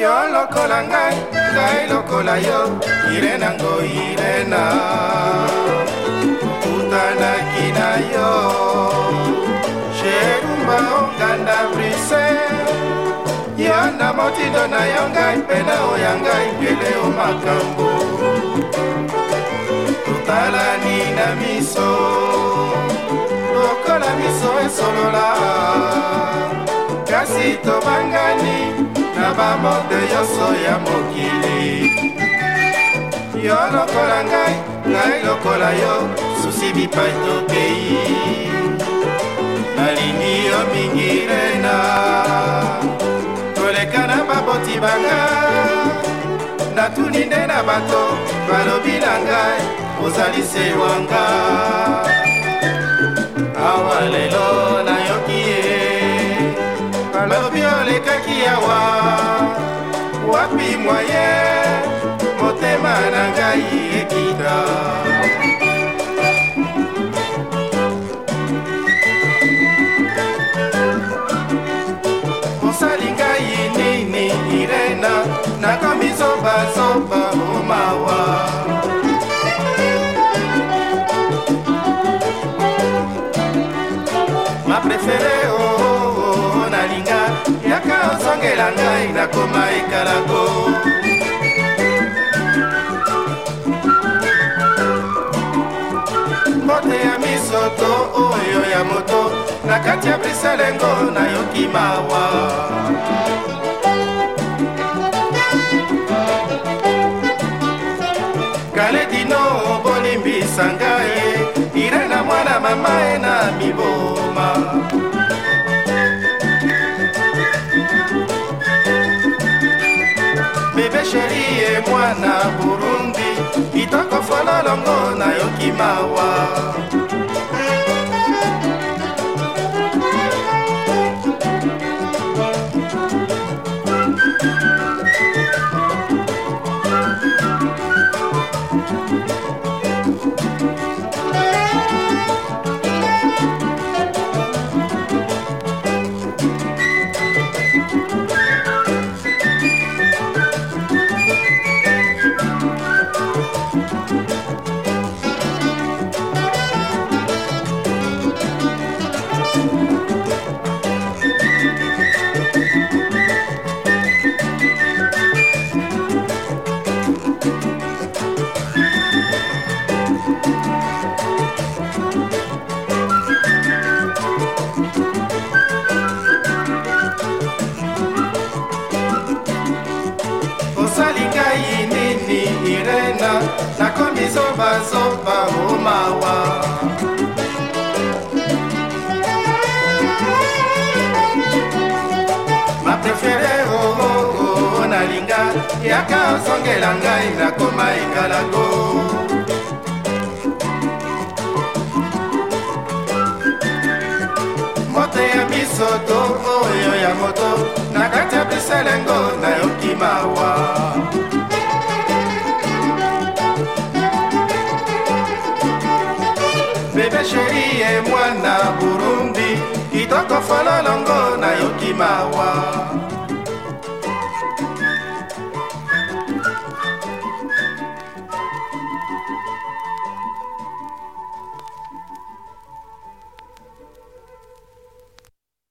yo lokola ngai ngai lokola yo ire nango irena tutanaki na yo sherumba onganda brise yo na motindo na yo ngai mpe na oya ngai ngele o makambo totalani na miso lokola miso esolola kasi tobangani na bamote nyonso ya mokili yo lokola ngai ngai lokola yo susi bipai tokei nalingi yo mingi lena koleka na baboti banga natuni nde na bato balobi na ngai ozali se wanga elekaki awa wapi mwaye motema na ngai ekita osali ngai nini irena nakomi zobazoba omawa oh ma prefere o oh. na ngai nakoma ekalango mbote ya misoto oyo ya moto na kati ya bisalengo nayoki mawa kaledino obolimbisa ngai irena mwana mamae na mibo ye mwana burundi kitoko fololongo nayoki mawa sobasoba omawa maprefere ooo oh, oh, oh, nalinga yaka osongela ngai nakoma ekalako moto ya biso to oyo ya moto na kati ya biselengo nayoki mawa kitoko folo longo nayoki mawa